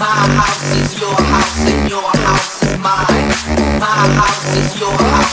My house is your house and your house is mine. My house is your house.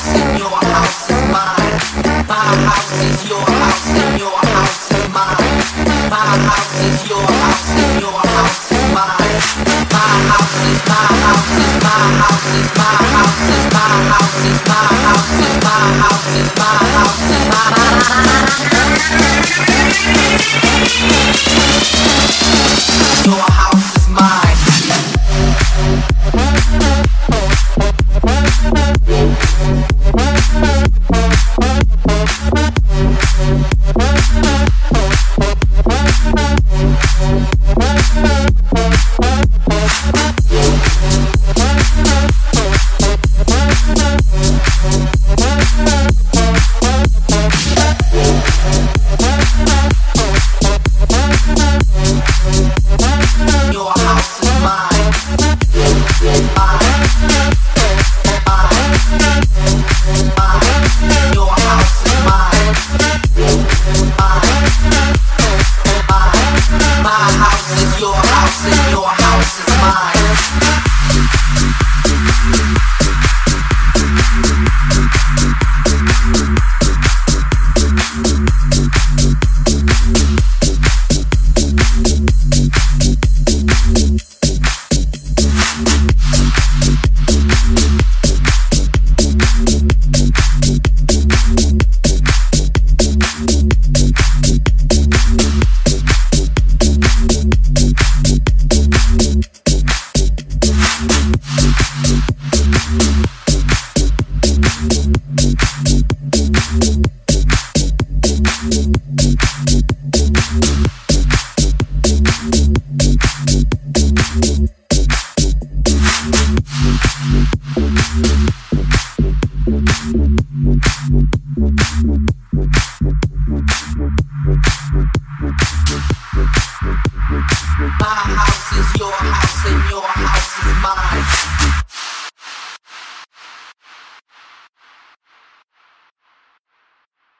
Thank you